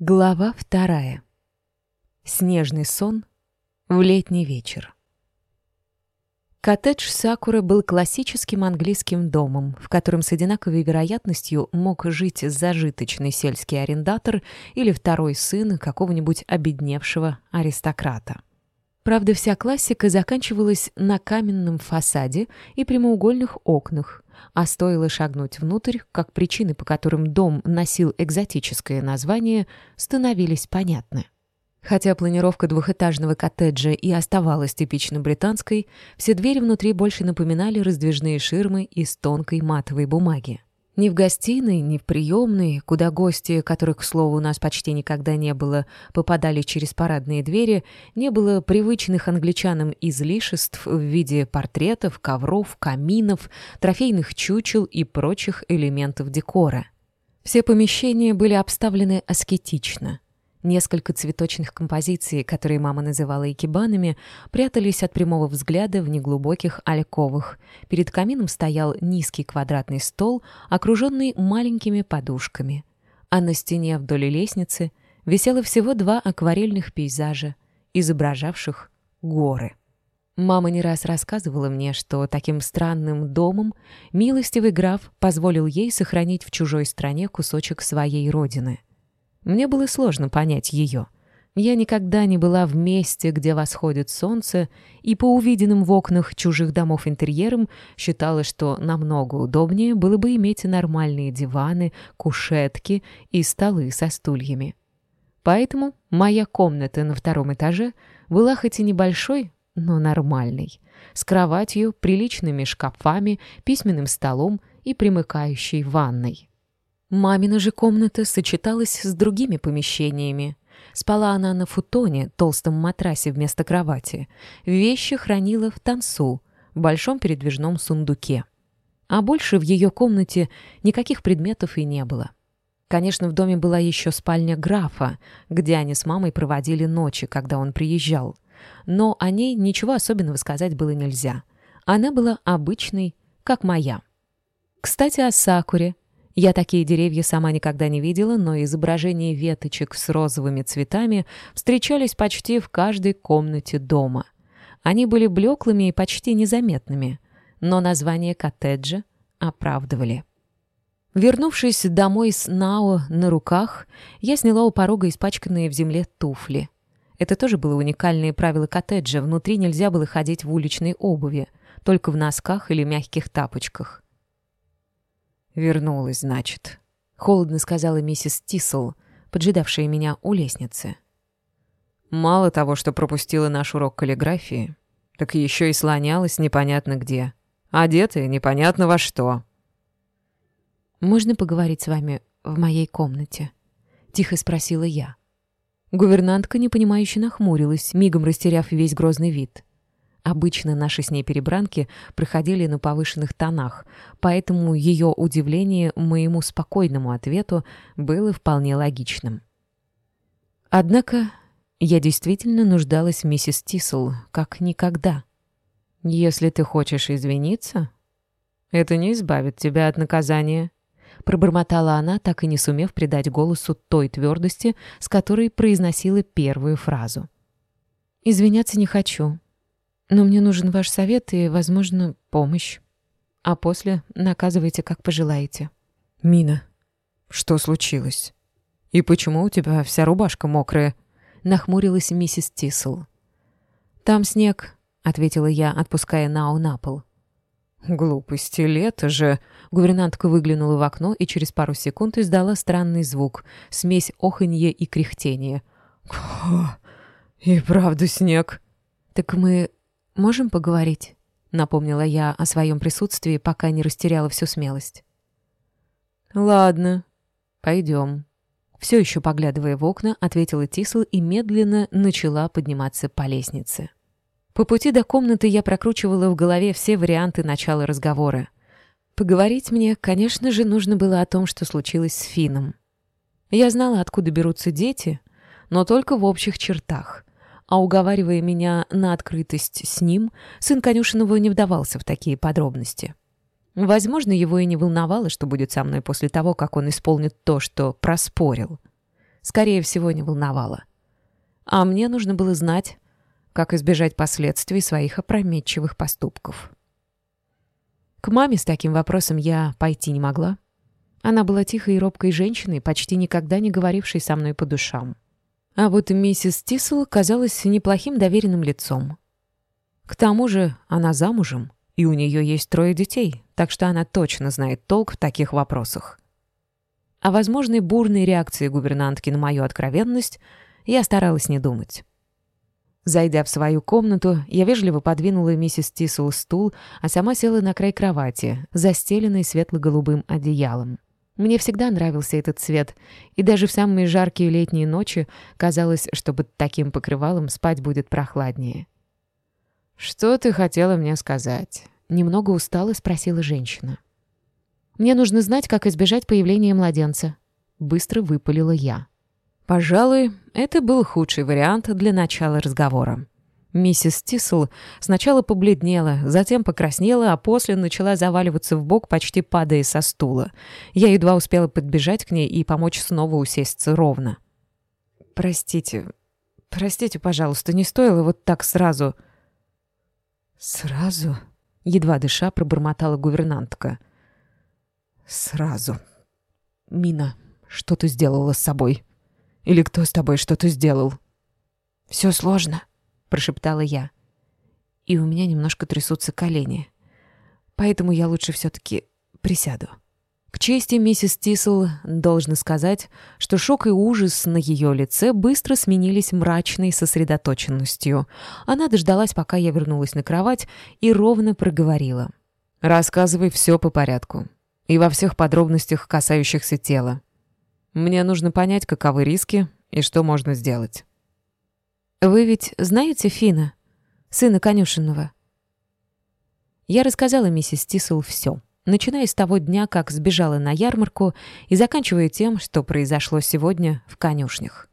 Глава вторая. Снежный сон в летний вечер. Коттедж Сакуры был классическим английским домом, в котором с одинаковой вероятностью мог жить зажиточный сельский арендатор или второй сын какого-нибудь обедневшего аристократа. Правда, вся классика заканчивалась на каменном фасаде и прямоугольных окнах, а стоило шагнуть внутрь, как причины, по которым дом носил экзотическое название, становились понятны. Хотя планировка двухэтажного коттеджа и оставалась типично британской, все двери внутри больше напоминали раздвижные ширмы из тонкой матовой бумаги. Ни в гостиной, ни в приемной, куда гости, которых, к слову, у нас почти никогда не было, попадали через парадные двери, не было привычных англичанам излишеств в виде портретов, ковров, каминов, трофейных чучел и прочих элементов декора. Все помещения были обставлены аскетично — Несколько цветочных композиций, которые мама называла икебанами, прятались от прямого взгляда в неглубоких альковах. Перед камином стоял низкий квадратный стол, окруженный маленькими подушками. А на стене вдоль лестницы висело всего два акварельных пейзажа, изображавших горы. Мама не раз рассказывала мне, что таким странным домом милостивый граф позволил ей сохранить в чужой стране кусочек своей родины — мне было сложно понять ее. Я никогда не была в месте, где восходит солнце, и по увиденным в окнах чужих домов интерьерам считала, что намного удобнее было бы иметь нормальные диваны, кушетки и столы со стульями. Поэтому моя комната на втором этаже была хоть и небольшой, но нормальной, с кроватью, приличными шкафами, письменным столом и примыкающей ванной. Мамина же комната сочеталась с другими помещениями. Спала она на футоне, толстом матрасе вместо кровати. Вещи хранила в тансу, большом передвижном сундуке. А больше в ее комнате никаких предметов и не было. Конечно, в доме была еще спальня графа, где они с мамой проводили ночи, когда он приезжал. Но о ней ничего особенного сказать было нельзя. Она была обычной, как моя. Кстати, о Сакуре, я такие деревья сама никогда не видела, но изображения веточек с розовыми цветами встречались почти в каждой комнате дома. Они были блеклыми и почти незаметными, но название коттеджа оправдывали. Вернувшись домой с Нао на руках, я сняла у порога испачканные в земле туфли. Это тоже было уникальное правило коттеджа. Внутри нельзя было ходить в уличной обуви, только в носках или мягких тапочках. «Вернулась, значит», — холодно сказала миссис Тисел, поджидавшая меня у лестницы. «Мало того, что пропустила наш урок каллиграфии, так еще и слонялась непонятно где, одетая непонятно во что». «Можно поговорить с вами в моей комнате?» — тихо спросила я. Гувернантка непонимающе нахмурилась, мигом растеряв весь грозный вид. Обычно наши с ней перебранки проходили на повышенных тонах, поэтому ее удивление моему спокойному ответу было вполне логичным. Однако я действительно нуждалась в миссис Тисел, как никогда. «Если ты хочешь извиниться, это не избавит тебя от наказания», пробормотала она, так и не сумев придать голосу той твердости, с которой произносила первую фразу. «Извиняться не хочу», но мне нужен ваш совет и, возможно, помощь. А после наказывайте, как пожелаете. Мина, что случилось? И почему у тебя вся рубашка мокрая? Нахмурилась миссис Тисел. Там снег, ответила я, отпуская Нау на пол. «Глупости, лето же!» Гувернантка выглянула в окно и через пару секунд издала странный звук, смесь оханья и кряхтения. «И правда снег!» «Так мы «Можем поговорить?» — напомнила я о своем присутствии, пока не растеряла всю смелость. «Ладно, пойдем». Все еще поглядывая в окна, ответила Тисл и медленно начала подниматься по лестнице. По пути до комнаты я прокручивала в голове все варианты начала разговора. Поговорить мне, конечно же, нужно было о том, что случилось с Фином. Я знала, откуда берутся дети, но только в общих чертах — а уговаривая меня на открытость с ним, сын конюшенного не вдавался в такие подробности. Возможно, его и не волновало, что будет со мной после того, как он исполнит то, что проспорил. скорее всего, не волновало. А мне нужно было знать, как избежать последствий своих опрометчивых поступков. К маме с таким вопросом я пойти не могла. Она была тихой и робкой женщиной, почти никогда не говорившей со мной по душам. А вот миссис Тисел казалась неплохим доверенным лицом. К тому же она замужем, и у нее есть трое детей, так что она точно знает толк в таких вопросах. О возможной бурной реакции гувернантки на мою откровенность я старалась не думать. Зайдя в свою комнату, я вежливо подвинула миссис Тисел стул, а сама села на край кровати, застеленной светло-голубым одеялом. Мне всегда нравился этот цвет, и даже в самые жаркие летние ночи казалось, что под таким покрывалом спать будет прохладнее. «Что ты хотела мне сказать?» Немного устала, спросила женщина. «Мне нужно знать, как избежать появления младенца». Быстро выпалила я. Пожалуй, это был худший вариант для начала разговора. Миссис Тисл сначала побледнела, затем покраснела, а после начала заваливаться в бок, почти падая со стула. Я едва успела подбежать к ней и помочь снова усесться ровно. «Простите, простите, пожалуйста, не стоило вот так сразу...» «Сразу?» — едва дыша пробормотала гувернантка. «Сразу. Мина, что ты сделала с собой?» Или кто с тобой что-то сделал?» «Все сложно», — прошептала я. И у меня немножко трясутся колени. Поэтому я лучше все-таки присяду. К чести миссис Тисел должна сказать, что шок и ужас на ее лице быстро сменились мрачной сосредоточенностью. Она дождалась, пока я вернулась на кровать, и ровно проговорила. «Рассказывай все по порядку. И во всех подробностях, касающихся тела. Мне нужно понять, каковы риски и что можно сделать. «Вы ведь знаете Фина, сына конюшенного?» Я рассказала миссис Тисел все, начиная с того дня, как сбежала на ярмарку, и заканчивая тем, что произошло сегодня в конюшнях.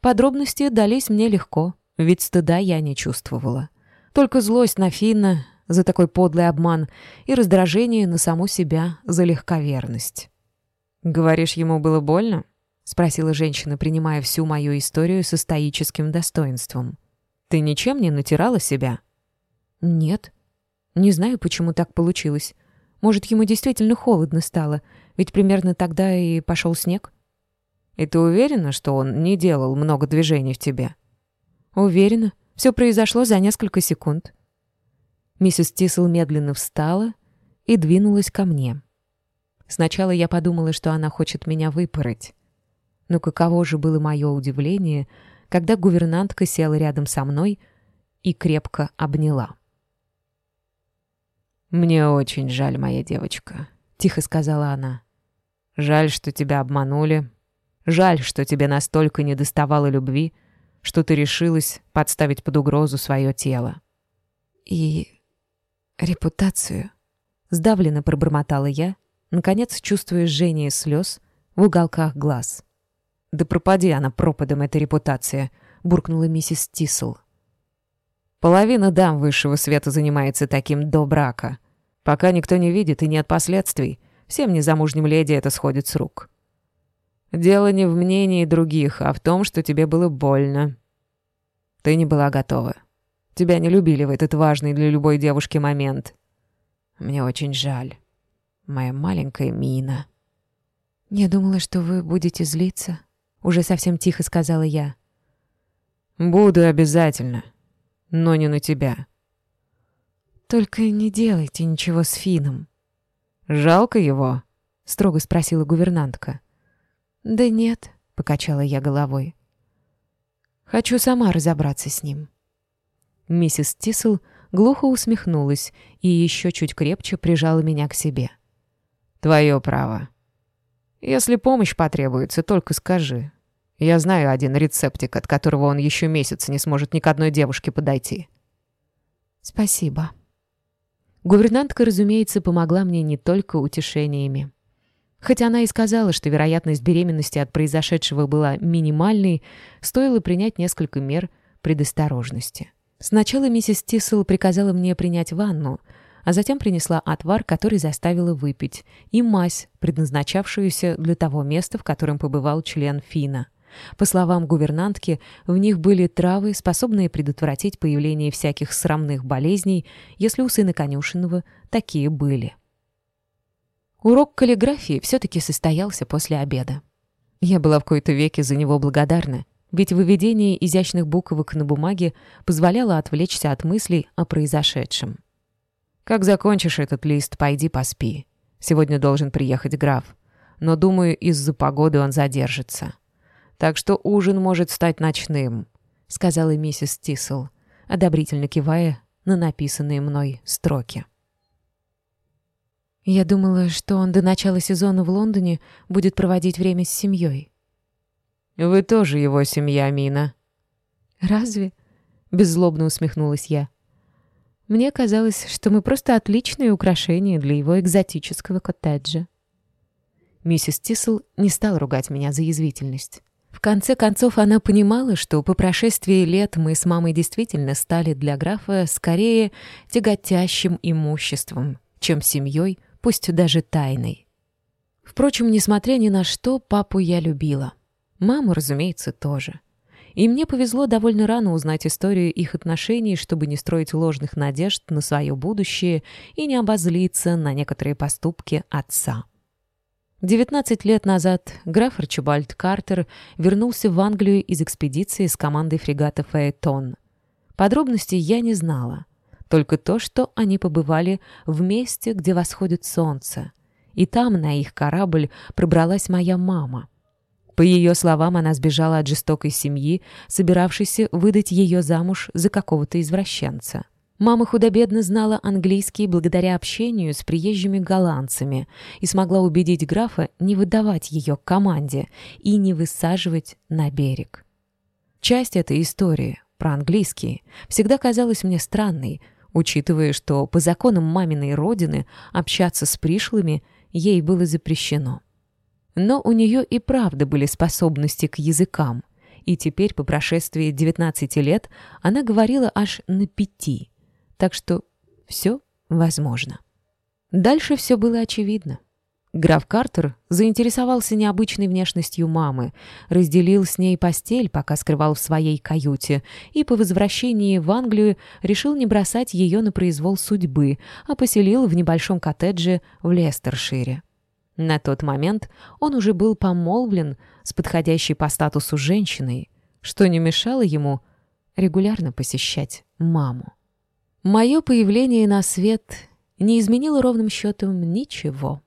Подробности дались мне легко, ведь стыда я не чувствовала. Только злость на Финна за такой подлый обман и раздражение на саму себя за легковерность. «Говоришь, ему было больно?» — спросила женщина, принимая всю мою историю со стоическим достоинством. «Ты ничем не натирала себя?» «Нет. Не знаю, почему так получилось. Может, ему действительно холодно стало, ведь примерно тогда и пошел снег». «И ты уверена, что он не делал много движений в тебе?» «Уверена. Все произошло за несколько секунд». Миссис Тисел медленно встала и двинулась ко мне. Сначала я подумала, что она хочет меня выпороть. Но каково же было мое удивление, когда гувернантка села рядом со мной и крепко обняла. «Мне очень жаль, моя девочка», — тихо сказала она. «Жаль, что тебя обманули. Жаль, что тебе настолько недоставало любви, что ты решилась подставить под угрозу свое тело». «И репутацию?» — сдавленно пробормотала я, наконец чувствуя жжение слез в уголках глаз. «Да пропади она пропадом, эта репутация», — буркнула миссис Тисел. «Половина дам высшего света занимается таким до брака. Пока никто не видит и нет последствий, всем незамужним леди это сходит с рук. Дело не в мнении других, а в том, что тебе было больно. Ты не была готова. Тебя не любили в этот важный для любой девушки момент. Мне очень жаль. Моя маленькая Мина». «Не думала, что вы будете злиться», уже совсем тихо сказала я. «Буду обязательно, но не на тебя». «Только не делайте ничего с Фином». «Жалко его?» — строго спросила гувернантка. «Да нет», — покачала я головой. «Хочу сама разобраться с ним». Миссис Тисел глухо усмехнулась и еще чуть крепче прижала меня к себе. «Твое право. Если помощь потребуется, только скажи. Я знаю один рецептик, от которого он еще месяц не сможет ни к одной девушке подойти. Спасибо. Гувернантка, разумеется, помогла мне не только утешениями. Хотя она и сказала, что вероятность беременности от произошедшего была минимальной, стоило принять несколько мер предосторожности. Сначала миссис Тисел приказала мне принять ванну — а затем принесла отвар, который заставила выпить, и мазь, предназначавшуюся для того места, в котором побывал член Фина. По словам гувернантки, в них были травы, способные предотвратить появление всяких срамных болезней, если у сына конюшенного такие были. Урок каллиграфии все-таки состоялся после обеда. Я была в кои-то веке за него благодарна, ведь выведение изящных буквок на бумаге позволяло отвлечься от мыслей о произошедшем. «Как закончишь этот лист, пойди поспи. Сегодня должен приехать граф. Но, думаю, из-за погоды он задержится. Так что ужин может стать ночным», — сказала миссис Тисел, одобрительно кивая на написанные мной строки. Я думала, что он до начала сезона в Лондоне будет проводить время с семьей. «Вы тоже его семья, Мина». «Разве?» — беззлобно усмехнулась я. Мне казалось, что мы просто отличные украшения для его экзотического коттеджа. Миссис Тисел не стала ругать меня за язвительность. В конце концов, она понимала, что по прошествии лет мы с мамой действительно стали для графа скорее тяготящим имуществом, чем семьей, пусть даже тайной. Впрочем, несмотря ни на что, папу я любила. Маму, разумеется, тоже. И мне повезло довольно рано узнать историю их отношений, чтобы не строить ложных надежд на свое будущее и не обозлиться на некоторые поступки отца. 19 лет назад граф Арчибальд Картер вернулся в Англию из экспедиции с командой фрегата «Фаэтон». Подробностей я не знала, только то, что они побывали в месте, где восходит солнце. И там на их корабль пробралась моя мама — по ее словам, она сбежала от жестокой семьи, собиравшейся выдать ее замуж за какого-то извращенца. Мама худо-бедно знала английский благодаря общению с приезжими голландцами и смогла убедить графа не выдавать ее команде и не высаживать на берег. Часть этой истории, про английский, всегда казалась мне странной, учитывая, что по законам маминой родины общаться с пришлыми ей было запрещено. Но у нее и правда были способности к языкам, и теперь, по прошествии 19 лет, она говорила аж на пяти. Так что все возможно. Дальше все было очевидно. Граф Картер заинтересовался необычной внешностью мамы, разделил с ней постель, пока скрывал в своей каюте, и по возвращении в Англию решил не бросать ее на произвол судьбы, а поселил в небольшом коттедже в Лестершире. На тот момент он уже был помолвлен с подходящей по статусу женщиной, что не мешало ему регулярно посещать маму. Мое появление на свет не изменило ровным счетом ничего.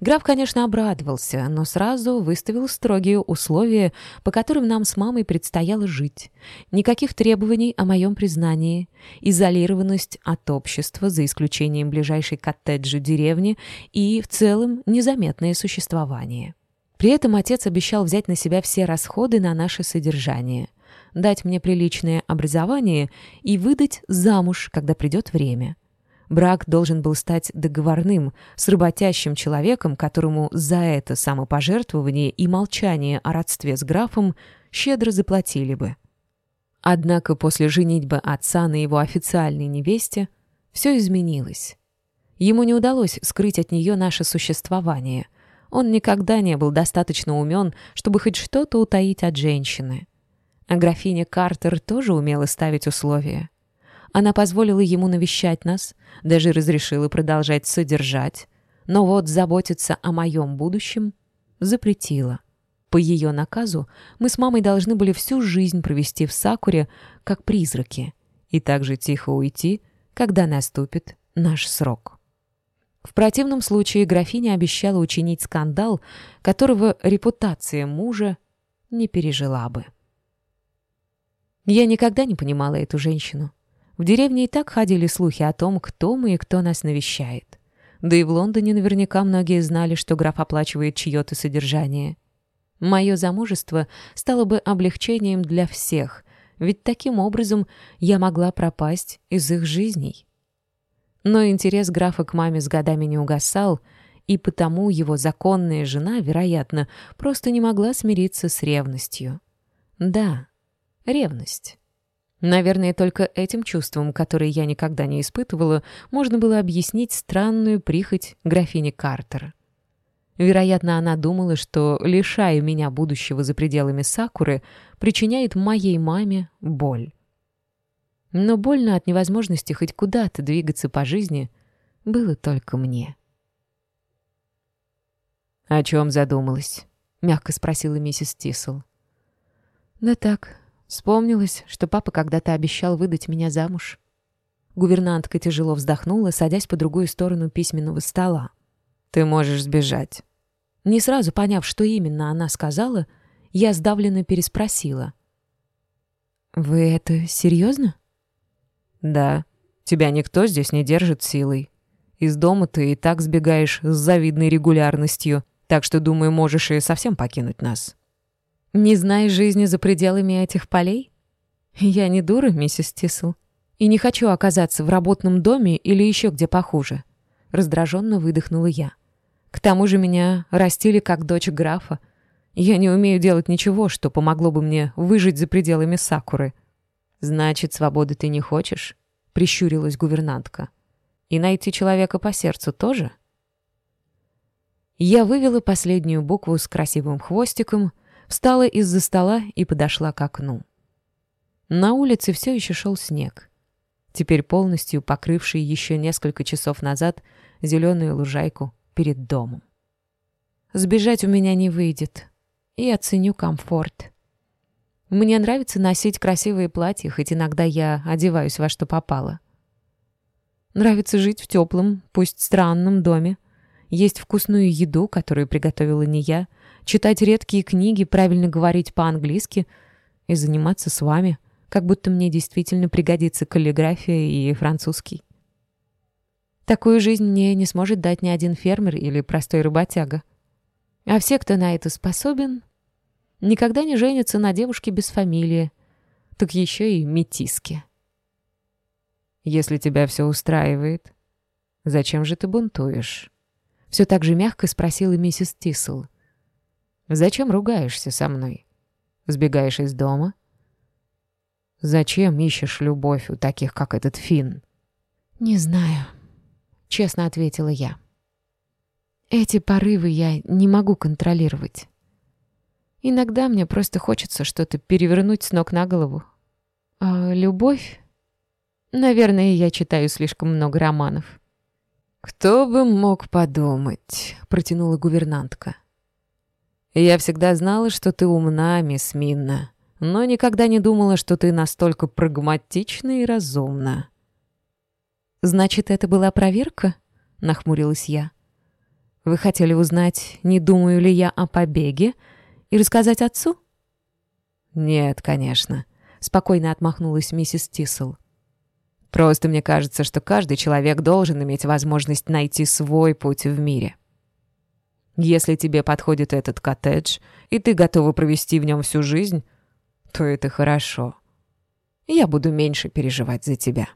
Граф, конечно, обрадовался, но сразу выставил строгие условия, по которым нам с мамой предстояло жить. Никаких требований о моем признании, изолированность от общества, за исключением ближайшей коттеджи деревни и, в целом, незаметное существование. При этом отец обещал взять на себя все расходы на наше содержание, дать мне приличное образование и выдать замуж, когда придет время. Брак должен был стать договорным с работящим человеком, которому за это самопожертвование и молчание о родстве с графом щедро заплатили бы. Однако после женитьбы отца на его официальной невесте все изменилось. Ему не удалось скрыть от нее наше существование. Он никогда не был достаточно умен, чтобы хоть что-то утаить от женщины. А графиня Картер тоже умела ставить условия. Она позволила ему навещать нас, даже разрешила продолжать содержать, но вот заботиться о моем будущем запретила. По ее наказу мы с мамой должны были всю жизнь провести в Сакуре, как призраки, и также тихо уйти, когда наступит наш срок. В противном случае графиня обещала учинить скандал, которого репутация мужа не пережила бы. Я никогда не понимала эту женщину. В деревне и так ходили слухи о том, кто мы и кто нас навещает. Да и в Лондоне наверняка многие знали, что граф оплачивает чье-то содержание. Мое замужество стало бы облегчением для всех, ведь таким образом я могла пропасть из их жизней. Но интерес графа к маме с годами не угасал, и потому его законная жена, вероятно, просто не могла смириться с ревностью. Да, ревность. Наверное, только этим чувством, которое я никогда не испытывала, можно было объяснить странную прихоть графини Картер. Вероятно, она думала, что, лишая меня будущего за пределами Сакуры, причиняет моей маме боль. Но больно от невозможности хоть куда-то двигаться по жизни было только мне. «О чем задумалась?» — мягко спросила миссис Тисел. «Да так, вспомнилось, что папа когда-то обещал выдать меня замуж». Гувернантка тяжело вздохнула, садясь по другую сторону письменного стола. «Ты можешь сбежать». Не сразу поняв, что именно она сказала, я сдавленно переспросила. «Вы это серьезно?» «Да. Тебя никто здесь не держит силой. Из дома ты и так сбегаешь с завидной регулярностью, так что, думаю, можешь и совсем покинуть нас». «Не знаешь жизни за пределами этих полей?» «Я не дура, миссис Тисл, и не хочу оказаться в работном доме или еще где похуже». Раздраженно выдохнула я. К тому же меня растили как дочь графа. Я не умею делать ничего, что помогло бы мне выжить за пределами Сакуры. «Значит, свободы ты не хочешь?» — прищурилась гувернантка. «И найти человека по сердцу тоже?» Я вывела последнюю букву с красивым хвостиком, встала из-за стола и подошла к окну. На улице все еще шел снег, теперь полностью покрывший еще несколько часов назад зеленую лужайку перед домом. Сбежать у меня не выйдет. Я ценю комфорт. Мне нравится носить красивые платья, хоть иногда я одеваюсь во что попало. Нравится жить в теплом, пусть странном доме, есть вкусную еду, которую приготовила не я — читать редкие книги, правильно говорить по-английски и заниматься с вами, как будто мне действительно пригодится каллиграфия и французский. Такую жизнь мне не сможет дать ни один фермер или простой работяга. А все, кто на это способен, никогда не женятся на девушке без фамилии, так еще и метиски. Если тебя все устраивает, зачем же ты бунтуешь? Все так же мягко спросила миссис Тисел. Зачем ругаешься со мной? Сбегаешь из дома? Зачем ищешь любовь у таких, как этот Финн? Не знаю, честно ответила я. Эти порывы я не могу контролировать. Иногда мне просто хочется что-то перевернуть с ног на голову. А любовь? Наверное, я читаю слишком много романов. «Кто бы мог подумать», — протянула гувернантка. Я всегда знала, что ты умна, мисс Минна, но никогда не думала, что ты настолько прагматична и разумна». «Значит, это была проверка?» — нахмурилась я. «Вы хотели узнать, не думаю ли я о побеге, и рассказать отцу?» «Нет, конечно», — спокойно отмахнулась миссис Тисел. «Просто мне кажется, что каждый человек должен иметь возможность найти свой путь в мире. Если тебе подходит этот коттедж, и ты готова провести в нем всю жизнь, то это хорошо. Я буду меньше переживать за тебя».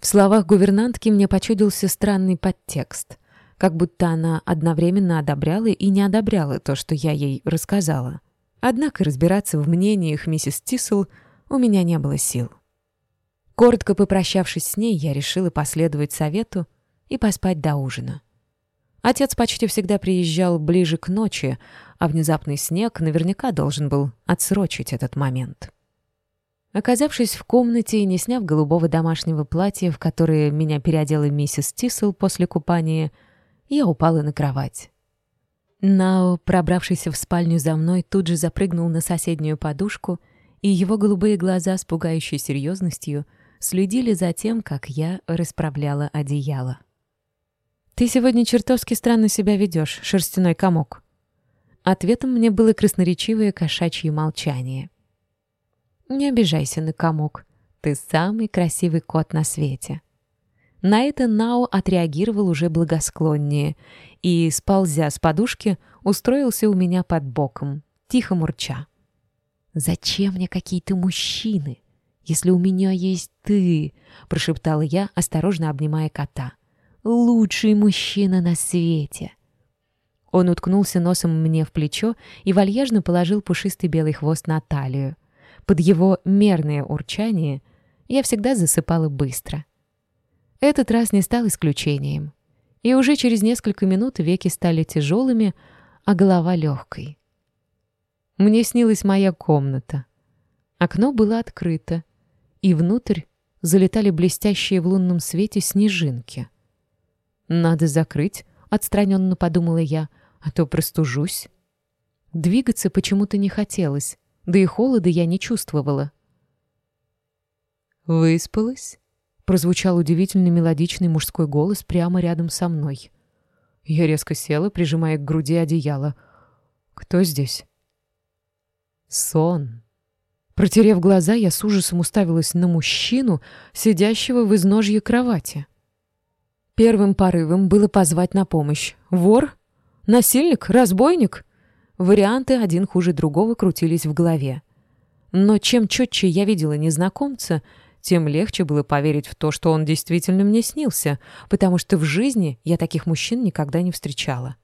В словах гувернантки мне почудился странный подтекст, как будто она одновременно одобряла и не одобряла то, что я ей рассказала. Однако разбираться в мнениях миссис Тисел у меня не было сил. Коротко попрощавшись с ней, я решила последовать совету и поспать до ужина. Отец почти всегда приезжал ближе к ночи, а внезапный снег наверняка должен был отсрочить этот момент. Оказавшись в комнате и не сняв голубого домашнего платья, в которое меня переодела миссис Тисел после купания, я упала на кровать. Нао, пробравшийся в спальню за мной, тут же запрыгнул на соседнюю подушку, и его голубые глаза с пугающей серьезностью следили за тем, как я расправляла одеяло. «Ты сегодня чертовски странно себя ведешь, шерстяной комок». Ответом мне было красноречивое кошачье молчание. «Не обижайся на комок. Ты самый красивый кот на свете». На это Нао отреагировал уже благосклоннее и, сползя с подушки, устроился у меня под боком, тихо мурча. «Зачем мне какие-то мужчины, если у меня есть ты?» — прошептала я, осторожно обнимая кота лучший мужчина на свете. Он уткнулся носом мне в плечо и вальяжно положил пушистый белый хвост на талию. Под его мерное урчание я всегда засыпала быстро. Этот раз не стал исключением. и уже через несколько минут веки стали тяжелыми, а голова легкой. Мне снилась моя комната. Окно было открыто, и внутрь залетали блестящие в лунном свете снежинки. «Надо закрыть», — отстраненно подумала я, — «а то простужусь». Двигаться почему-то не хотелось, да и холода я не чувствовала. «Выспалась?» — прозвучал удивительно мелодичный мужской голос прямо рядом со мной. Я резко села, прижимая к груди одеяло. «Кто здесь?» «Сон». Протерев глаза, я с ужасом уставилась на мужчину, сидящего в изножье кровати. Первым порывом было позвать на помощь. «Вор? Насильник? Разбойник?» Варианты один хуже другого крутились в голове. Но чем четче я видела незнакомца, тем легче было поверить в то, что он действительно мне снился, потому что в жизни я таких мужчин никогда не встречала.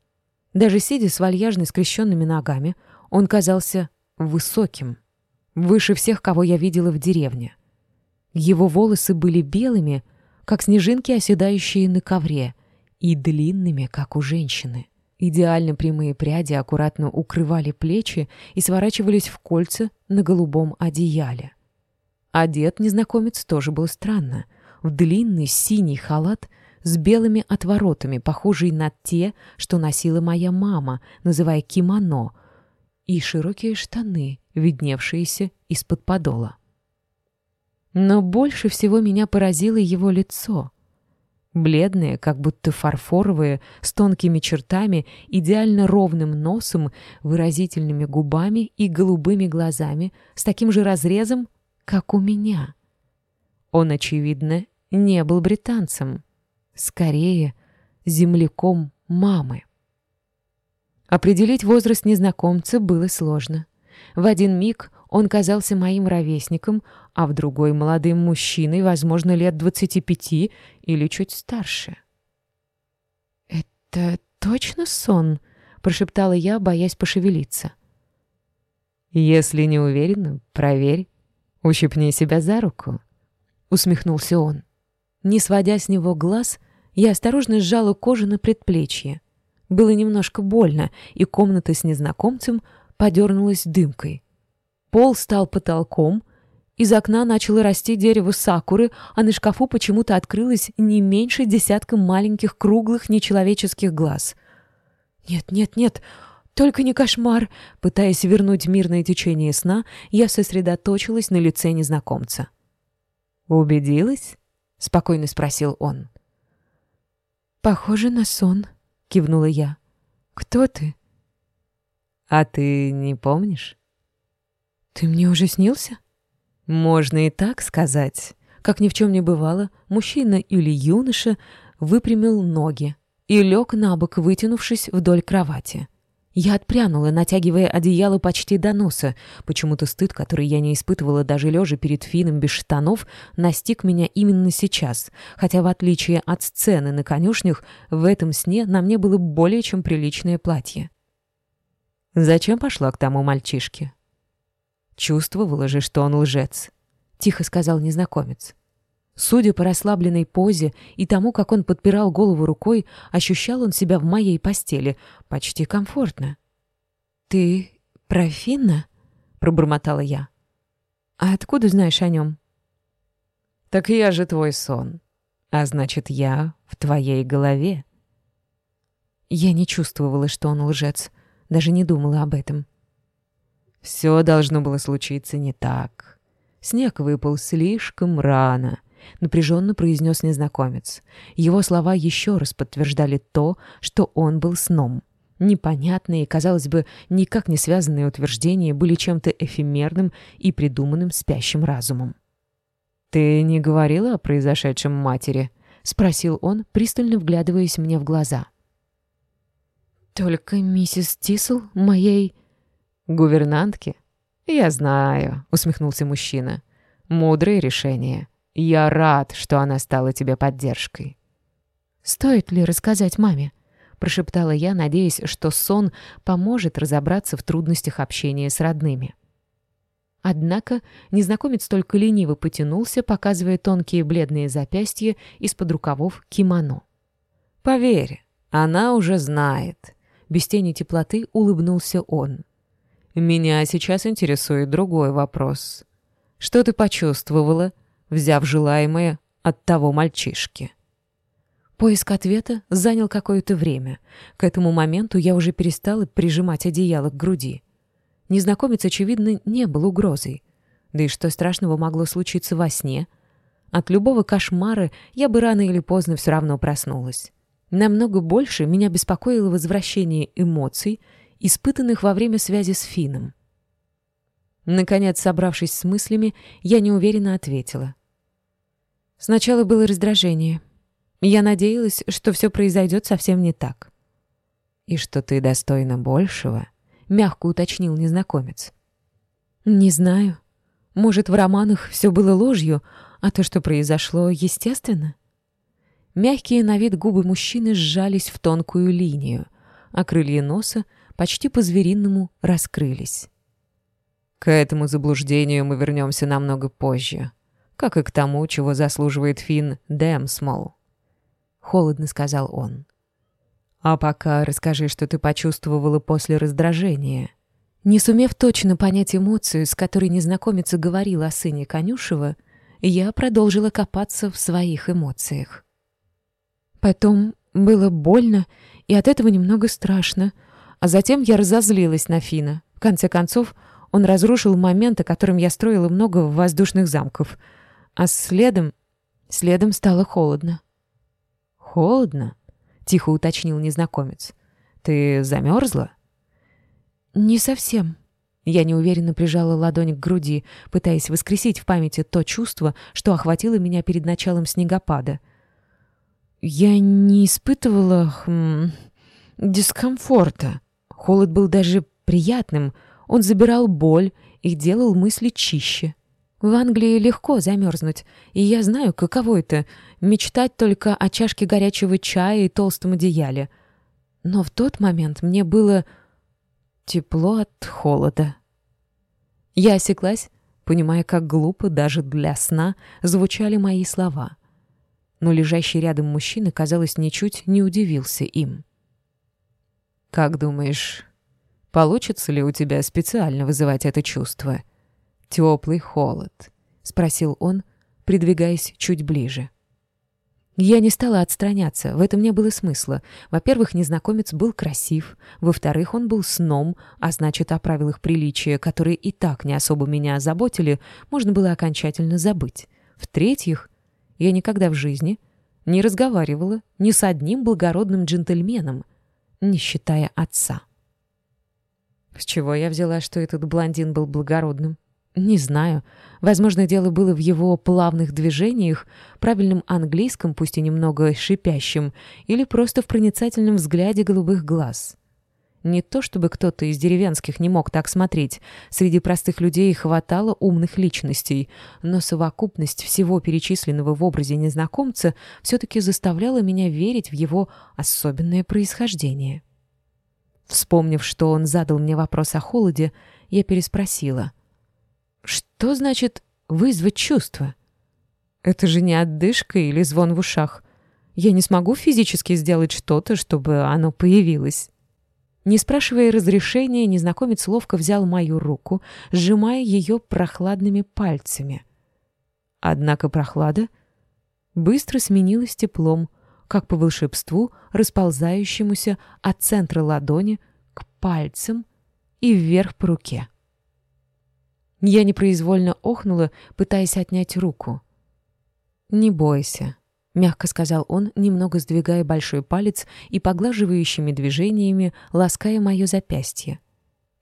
Даже сидя с вальяжно скрещенными ногами, он казался высоким, выше всех, кого я видела в деревне. Его волосы были белыми, как снежинки, оседающие на ковре, и длинными, как у женщины. Идеально прямые пряди аккуратно укрывали плечи и сворачивались в кольца на голубом одеяле. Одет незнакомец тоже был странно. В длинный синий халат с белыми отворотами, похожий на те, что носила моя мама, называя кимоно, и широкие штаны, видневшиеся из-под подола. Но больше всего меня поразило его лицо. Бледные, как будто фарфоровые, с тонкими чертами, идеально ровным носом, выразительными губами и голубыми глазами, с таким же разрезом, как у меня. Он, очевидно, не был британцем. Скорее, земляком мамы. Определить возраст незнакомца было сложно. В один миг он казался моим ровесником, а в другой — молодым мужчиной, возможно, лет 25 или чуть старше. «Это точно сон?» — прошептала я, боясь пошевелиться. «Если не уверена, проверь. Ущипни себя за руку», — усмехнулся он. Не сводя с него глаз, я осторожно сжала кожу на предплечье. Было немножко больно, и комната с незнакомцем подернулась дымкой. Пол стал потолком, из окна начало расти дерево сакуры, а на шкафу почему-то открылось не меньше десятка маленьких круглых нечеловеческих глаз. «Нет, нет, нет, только не кошмар!» Пытаясь вернуть мирное течение сна, я сосредоточилась на лице незнакомца. «Убедилась?» — спокойно спросил он. «Похоже на сон», — кивнула я. «Кто ты?» «А ты не помнишь?» «Ты мне уже снился?» «Можно и так сказать». Как ни в чем не бывало, мужчина или юноша выпрямил ноги и лег на бок, вытянувшись вдоль кровати. Я отпрянула, натягивая одеяло почти до носа. Почему-то стыд, который я не испытывала даже лежа перед Фином без штанов, настиг меня именно сейчас, хотя в отличие от сцены на конюшнях, в этом сне на мне было более чем приличное платье. «Зачем пошла к тому мальчишке?» Чувствовала же, что он лжец, — тихо сказал незнакомец. Судя по расслабленной позе и тому, как он подпирал голову рукой, ощущал он себя в моей постели почти комфортно. «Ты про Финна?» — пробормотала я. «А откуда знаешь о нем?» «Так я же твой сон. А значит, я в твоей голове». Я не чувствовала, что он лжец, даже не думала об этом. Все должно было случиться не так. Снег выпал слишком рано, напряженно произнес незнакомец. Его слова еще раз подтверждали то, что он был сном. Непонятные, казалось бы, никак не связанные утверждения были чем-то эфемерным и придуманным спящим разумом. «Ты не говорила о произошедшем матери?» — спросил он, пристально вглядываясь мне в глаза. «Только миссис Тисл моей «Гувернантки?» «Я знаю», — усмехнулся мужчина. «Мудрое решение. Я рад, что она стала тебе поддержкой». «Стоит ли рассказать маме?» — прошептала я, надеясь, что сон поможет разобраться в трудностях общения с родными. Однако незнакомец только лениво потянулся, показывая тонкие бледные запястья из-под рукавов кимоно. Поверь, она уже знает. Без тени теплоты улыбнулся он. Меня сейчас интересует другой вопрос. Что ты почувствовала, взяв желаемое от того мальчишки? Поиск ответа занял какое-то время. К этому моменту я уже перестала прижимать одеяло к груди. Незнакомец, очевидно, не был угрозой. Да и что страшного могло случиться во сне? От любого кошмара я бы рано или поздно все равно проснулась. Намного больше меня беспокоило возвращение эмоций, испытанных во время связи с Фином. Наконец, собравшись с мыслями, я неуверенно ответила. Сначала было раздражение. Я надеялась, что все произойдет совсем не так. «И что ты достойна большего?» — мягко уточнил незнакомец. «Не знаю. Может, в романах все было ложью, а то, что произошло, естественно?» Мягкие на вид губы мужчины сжались в тонкую линию, а крылья носа почти по-звериному раскрылись. К этому заблуждению мы вернемся намного позже, как и к тому, чего заслуживает Финн Дэмсмол. Холодно сказал он. А пока расскажи, что ты почувствовала после раздражения. Не сумев точно понять эмоцию, с которой незнакомец говорил о сыне Конюшева, я продолжила копаться в своих эмоциях. Потом было больно и от этого немного страшно, а затем я разозлилась на Фина. В конце концов, он разрушил момент, о котором я строила много воздушных замков. А следом... Следом стало холодно. «Холодно?» — тихо уточнил незнакомец. «Ты замерзла?» «Не совсем». Я неуверенно прижала ладонь к груди, пытаясь воскресить в памяти то чувство, что охватило меня перед началом снегопада. Я не испытывала хм, дискомфорта. Холод был даже приятным, он забирал боль и делал мысли чище. В Англии легко замерзнуть, и я знаю, каково это — мечтать только о чашке горячего чая и толстом одеяле. Но в тот момент мне было тепло от холода. Я осеклась, понимая, как глупо даже для сна звучали мои слова. Но лежащий рядом мужчина, казалось, ничуть не удивился им. «Как думаешь, получится ли у тебя специально вызывать это чувство? Теплый холод?» — спросил он, придвигаясь чуть ближе. Я не стала отстраняться, в этом не было смысла. Во-первых, незнакомец был красив, во-вторых, он был сном, а значит, о правилах приличия, которые и так не особо меня озаботили, можно было окончательно забыть. В-третьих, я никогда в жизни не разговаривала ни с одним благородным джентльменом, не считая отца. С чего я взяла, что этот блондин был благородным? Не знаю. Возможно, дело было в его плавных движениях, правильном английском, пусть и немного шипящем, или просто в проницательном взгляде голубых глаз. Не то чтобы кто-то из деревенских не мог так смотреть. Среди простых людей хватало умных личностей, но совокупность всего перечисленного в образе незнакомца все-таки заставляла меня верить в его особенное происхождение. Вспомнив, что он задал мне вопрос о холоде, я переспросила. «Что значит вызвать чувство? Это же не отдышка или звон в ушах. Я не смогу физически сделать что-то, чтобы оно появилось». Не спрашивая разрешения, незнакомец ловко взял мою руку, сжимая ее прохладными пальцами. Однако прохлада быстро сменилась теплом, как по волшебству, расползающемуся от центра ладони к пальцам и вверх по руке. Я непроизвольно охнула, пытаясь отнять руку. «Не бойся», — мягко сказал он, немного сдвигая большой палец и поглаживающими движениями лаская мое запястье.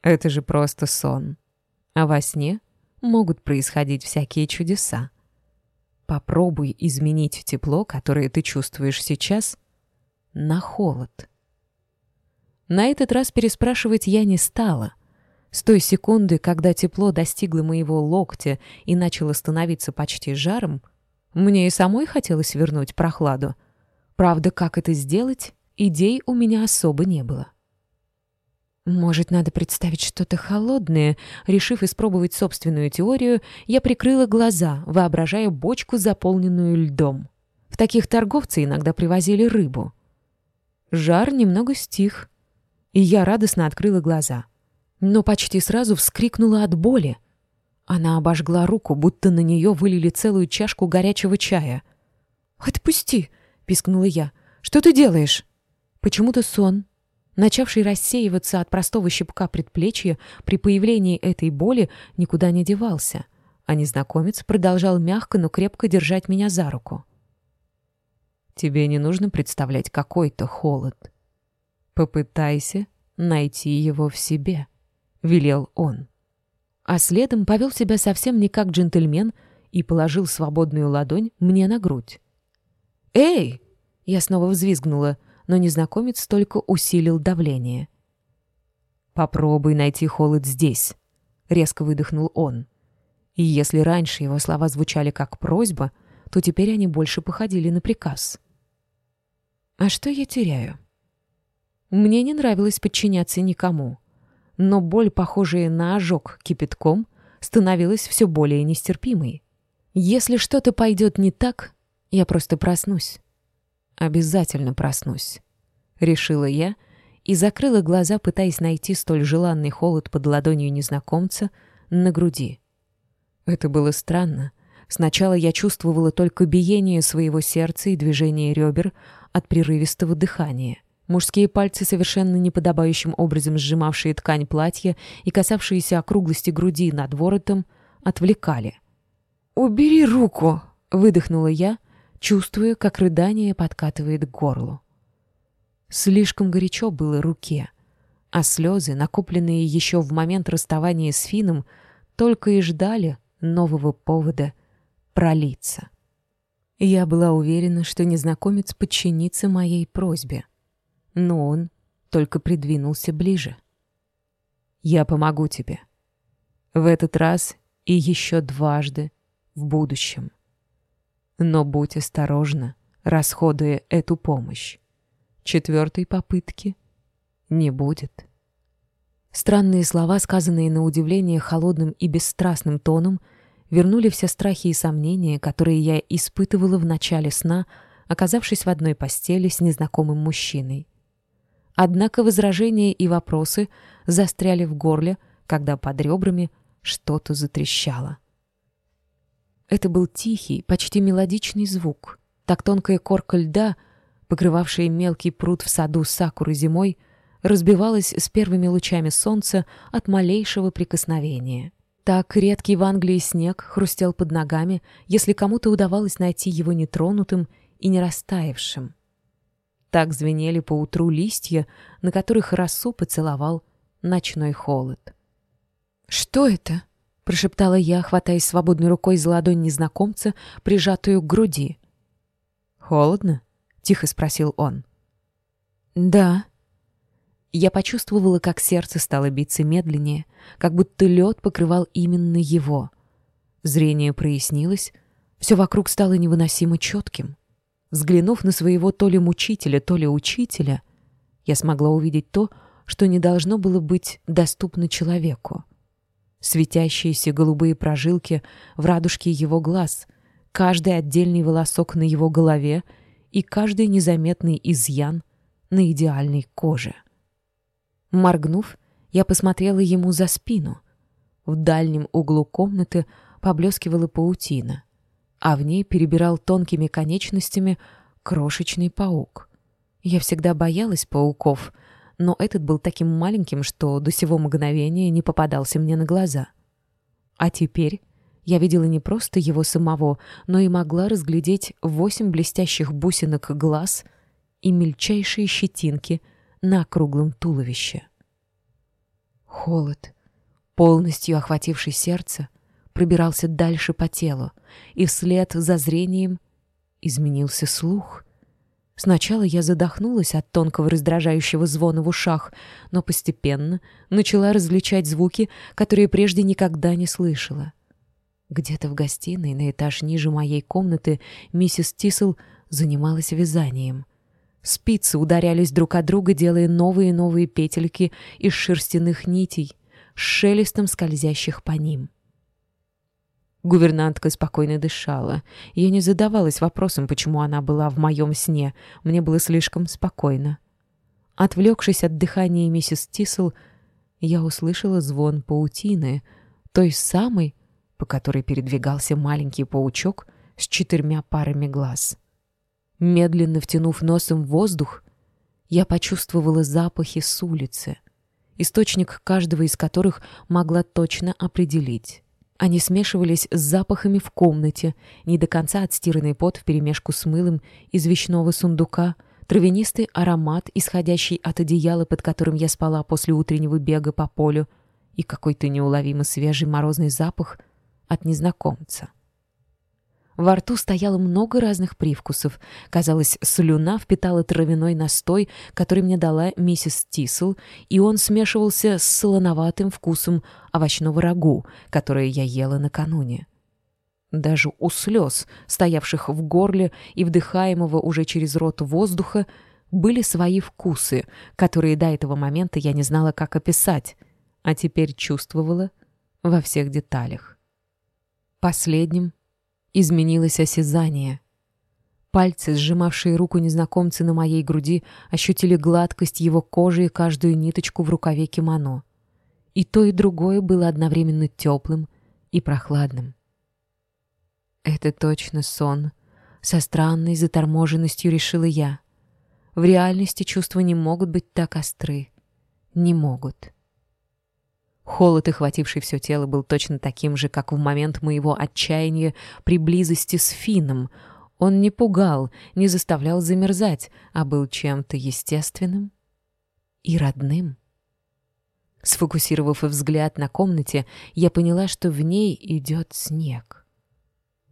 «Это же просто сон. А во сне могут происходить всякие чудеса. Попробуй изменить тепло, которое ты чувствуешь сейчас, на холод». На этот раз переспрашивать я не стала. С той секунды, когда тепло достигло моего локтя и начало становиться почти жаром, мне и самой хотелось вернуть прохладу. Правда, как это сделать, идей у меня особо не было. Может, надо представить что-то холодное? Решив испробовать собственную теорию, я прикрыла глаза, воображая бочку, заполненную льдом. В таких торговцы иногда привозили рыбу. Жар немного стих, и я радостно открыла глаза. Но почти сразу вскрикнула от боли. Она обожгла руку, будто на нее вылили целую чашку горячего чая. «Отпусти!» — пискнула я. «Что ты делаешь?» Почему-то сон, начавший рассеиваться от простого щипка предплечья при появлении этой боли, никуда не девался, а незнакомец продолжал мягко, но крепко держать меня за руку. «Тебе не нужно представлять какой-то холод. Попытайся найти его в себе», — велел он. А следом повел себя совсем не как джентльмен и положил свободную ладонь мне на грудь. «Эй!» — я снова взвизгнула — но незнакомец только усилил давление. «Попробуй найти холод здесь», — резко выдохнул он. И если раньше его слова звучали как просьба, то теперь они больше походили на приказ. «А что я теряю?» Мне не нравилось подчиняться никому, но боль, похожая на ожог кипятком, становилась все более нестерпимой. Если что-то пойдет не так, я просто проснусь. Обязательно проснусь. Решила я и закрыла глаза, пытаясь найти столь желанный холод под ладонью незнакомца на груди. Это было странно. Сначала я чувствовала только биение своего сердца и движение ребер от прерывистого дыхания. Мужские пальцы, совершенно неподобающим образом сжимавшие ткань платья и касавшиеся округлости груди над воротом, отвлекали. «Убери руку!» — выдохнула я — чувствуя, как рыдание подкатывает к горлу. Слишком горячо было руке, а слезы, накопленные еще в момент расставания с Фином, только и ждали нового повода пролиться. Я была уверена, что незнакомец подчинится моей просьбе, но он только придвинулся ближе. «Я помогу тебе. В этот раз и еще дважды в будущем». Но будь осторожна, расходуя эту помощь. Четвертой попытки не будет. Странные слова, сказанные на удивление холодным и бесстрастным тоном, вернули все страхи и сомнения, которые я испытывала в начале сна, оказавшись в одной постели с незнакомым мужчиной. Однако возражения и вопросы застряли в горле, когда под ребрами что-то затрещало. Это был тихий, почти мелодичный звук. Так тонкая корка льда, покрывавшая мелкий пруд в саду сакуры зимой, разбивалась с первыми лучами солнца от малейшего прикосновения. Так редкий в Англии снег хрустел под ногами, если кому-то удавалось найти его нетронутым и не растаявшим. Так звенели по утру листья, на которых росу поцеловал ночной холод. «Что это?» — прошептала я, хватаясь свободной рукой за ладонь незнакомца, прижатую к груди. «Холодно?» — тихо спросил он. «Да». Я почувствовала, как сердце стало биться медленнее, как будто лед покрывал именно его. Зрение прояснилось, все вокруг стало невыносимо четким. Взглянув на своего то ли мучителя, то ли учителя, я смогла увидеть то, что не должно было быть доступно человеку светящиеся голубые прожилки в радужке его глаз, каждый отдельный волосок на его голове и каждый незаметный изъян на идеальной коже. Моргнув, я посмотрела ему за спину. В дальнем углу комнаты поблескивала паутина, а в ней перебирал тонкими конечностями крошечный паук. Я всегда боялась пауков — но этот был таким маленьким, что до сего мгновения не попадался мне на глаза. А теперь я видела не просто его самого, но и могла разглядеть восемь блестящих бусинок глаз и мельчайшие щетинки на округлом туловище. Холод, полностью охвативший сердце, пробирался дальше по телу, и вслед за зрением изменился слух — Сначала я задохнулась от тонкого раздражающего звона в ушах, но постепенно начала различать звуки, которые прежде никогда не слышала. Где-то в гостиной, на этаж ниже моей комнаты, миссис Тисел занималась вязанием. Спицы ударялись друг от друга, делая новые новые петельки из шерстяных нитей, с шелестом скользящих по ним. Гувернантка спокойно дышала. Я не задавалась вопросом, почему она была в моем сне. Мне было слишком спокойно. Отвлекшись от дыхания миссис Тисел, я услышала звон паутины, той самой, по которой передвигался маленький паучок с четырьмя парами глаз. Медленно втянув носом воздух, я почувствовала запахи с улицы, источник каждого из которых могла точно определить. Они смешивались с запахами в комнате, не до конца отстиранный пот вперемешку с мылом из вещного сундука, травянистый аромат, исходящий от одеяла, под которым я спала после утреннего бега по полю, и какой-то неуловимо свежий морозный запах от незнакомца. Во рту стояло много разных привкусов. Казалось, слюна впитала травяной настой, который мне дала миссис Тисел, и он смешивался с солоноватым вкусом овощного рагу, которое я ела накануне. Даже у слез, стоявших в горле и вдыхаемого уже через рот воздуха, были свои вкусы, которые до этого момента я не знала, как описать, а теперь чувствовала во всех деталях. Последним Изменилось осязание. Пальцы, сжимавшие руку незнакомца на моей груди, ощутили гладкость его кожи и каждую ниточку в рукаве кимоно. И то, и другое было одновременно теплым и прохладным. Это точно сон. Со странной заторможенностью решила я. В реальности чувства не могут быть так остры. Не могут. Холод, охвативший все тело, был точно таким же, как в момент моего отчаяния при близости с Фином. Он не пугал, не заставлял замерзать, а был чем-то естественным и родным. Сфокусировав взгляд на комнате, я поняла, что в ней идет снег.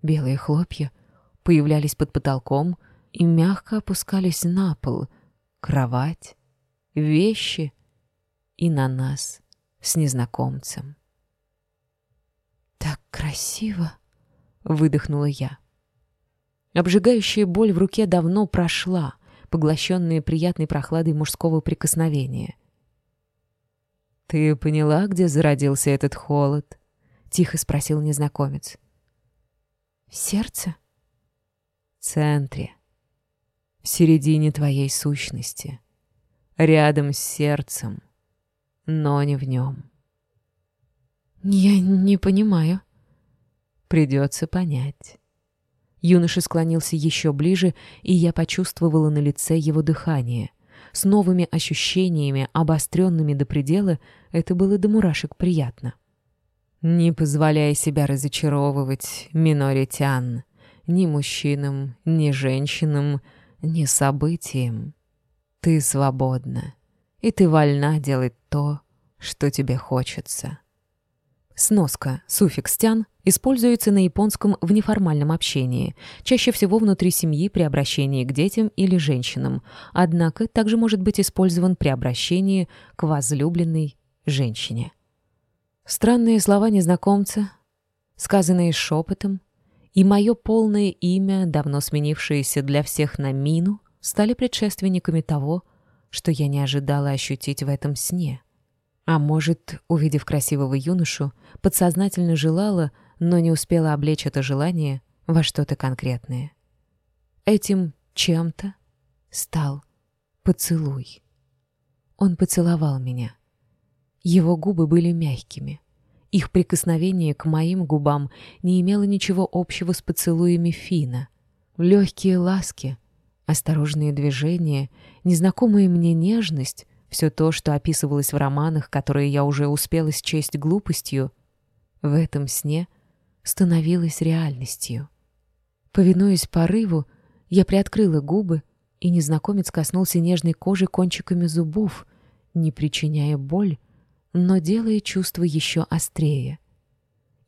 Белые хлопья появлялись под потолком и мягко опускались на пол, кровать, вещи и на нас с незнакомцем. «Так красиво!» — выдохнула я. Обжигающая боль в руке давно прошла, поглощенная приятной прохладой мужского прикосновения. «Ты поняла, где зародился этот холод?» — тихо спросил незнакомец. «В сердце?» «В центре, в середине твоей сущности, рядом с сердцем» но не в нем. «Я не понимаю». «Придется понять». Юноша склонился еще ближе, и я почувствовала на лице его дыхание. С новыми ощущениями, обостренными до предела, это было до мурашек приятно. «Не позволяй себя разочаровывать, Миноритян, ни мужчинам, ни женщинам, ни событиям. Ты свободна и ты вольна делать то, что тебе хочется. Сноска, суффикс «тян» используется на японском в неформальном общении, чаще всего внутри семьи при обращении к детям или женщинам, однако также может быть использован при обращении к возлюбленной женщине. Странные слова незнакомца, сказанные шепотом, и мое полное имя, давно сменившееся для всех на Мину, стали предшественниками того, что я не ожидала ощутить в этом сне. А может, увидев красивого юношу, подсознательно желала, но не успела облечь это желание во что-то конкретное. Этим чем-то стал поцелуй. Он поцеловал меня. Его губы были мягкими. Их прикосновение к моим губам не имело ничего общего с поцелуями Фина. Легкие ласки, осторожные движения незнакомая мне нежность, все то, что описывалось в романах, которые я уже успела счесть глупостью, в этом сне становилось реальностью. Повинуясь порыву, я приоткрыла губы, и незнакомец коснулся нежной кожи кончиками зубов, не причиняя боль, но делая чувство еще острее.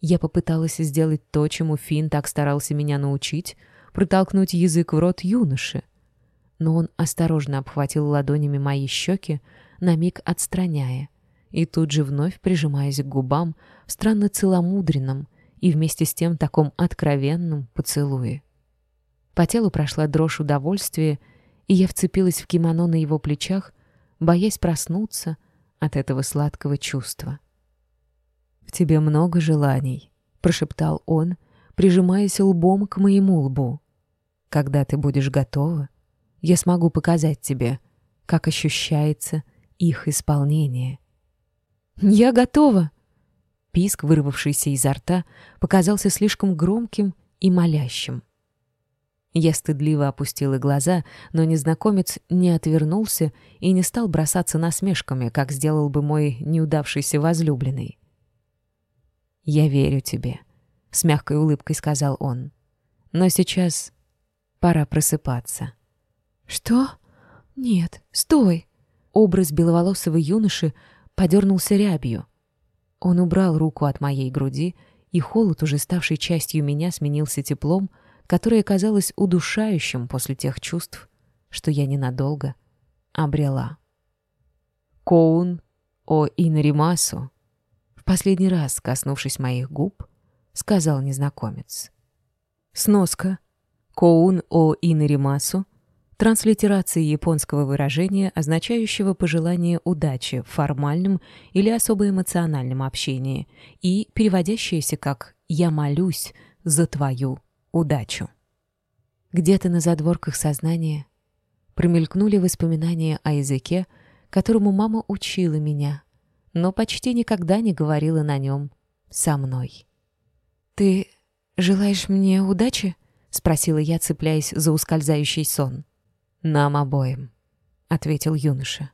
Я попыталась сделать то, чему Финн так старался меня научить, протолкнуть язык в рот юноши но он осторожно обхватил ладонями мои щеки, на миг отстраняя, и тут же вновь прижимаясь к губам странно целомудренном и вместе с тем таком откровенном поцелуе. По телу прошла дрожь удовольствия, и я вцепилась в кимоно на его плечах, боясь проснуться от этого сладкого чувства. «В тебе много желаний», — прошептал он, прижимаясь лбом к моему лбу. «Когда ты будешь готова, я смогу показать тебе, как ощущается их исполнение. «Я готова!» Писк, вырвавшийся изо рта, показался слишком громким и молящим. Я стыдливо опустила глаза, но незнакомец не отвернулся и не стал бросаться насмешками, как сделал бы мой неудавшийся возлюбленный. «Я верю тебе», — с мягкой улыбкой сказал он. «Но сейчас пора просыпаться». «Что? Нет, стой!» Образ беловолосого юноши подернулся рябью. Он убрал руку от моей груди, и холод, уже ставший частью меня, сменился теплом, которое казалось удушающим после тех чувств, что я ненадолго обрела. «Коун о Инаримасу», в последний раз, коснувшись моих губ, сказал незнакомец. Сноска. Коун о Инаримасу транслитерации японского выражения, означающего пожелание удачи в формальном или особо эмоциональном общении, и переводящееся как «я молюсь за твою удачу». Где-то на задворках сознания промелькнули воспоминания о языке, которому мама учила меня, но почти никогда не говорила на нем со мной. «Ты желаешь мне удачи?» — спросила я, цепляясь за ускользающий сон. «Нам обоим», — ответил юноша.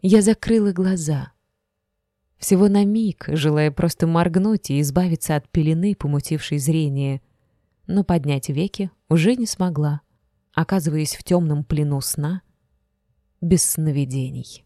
Я закрыла глаза. Всего на миг, желая просто моргнуть и избавиться от пелены, помутившей зрение, но поднять веки уже не смогла, оказываясь в темном плену сна без сновидений.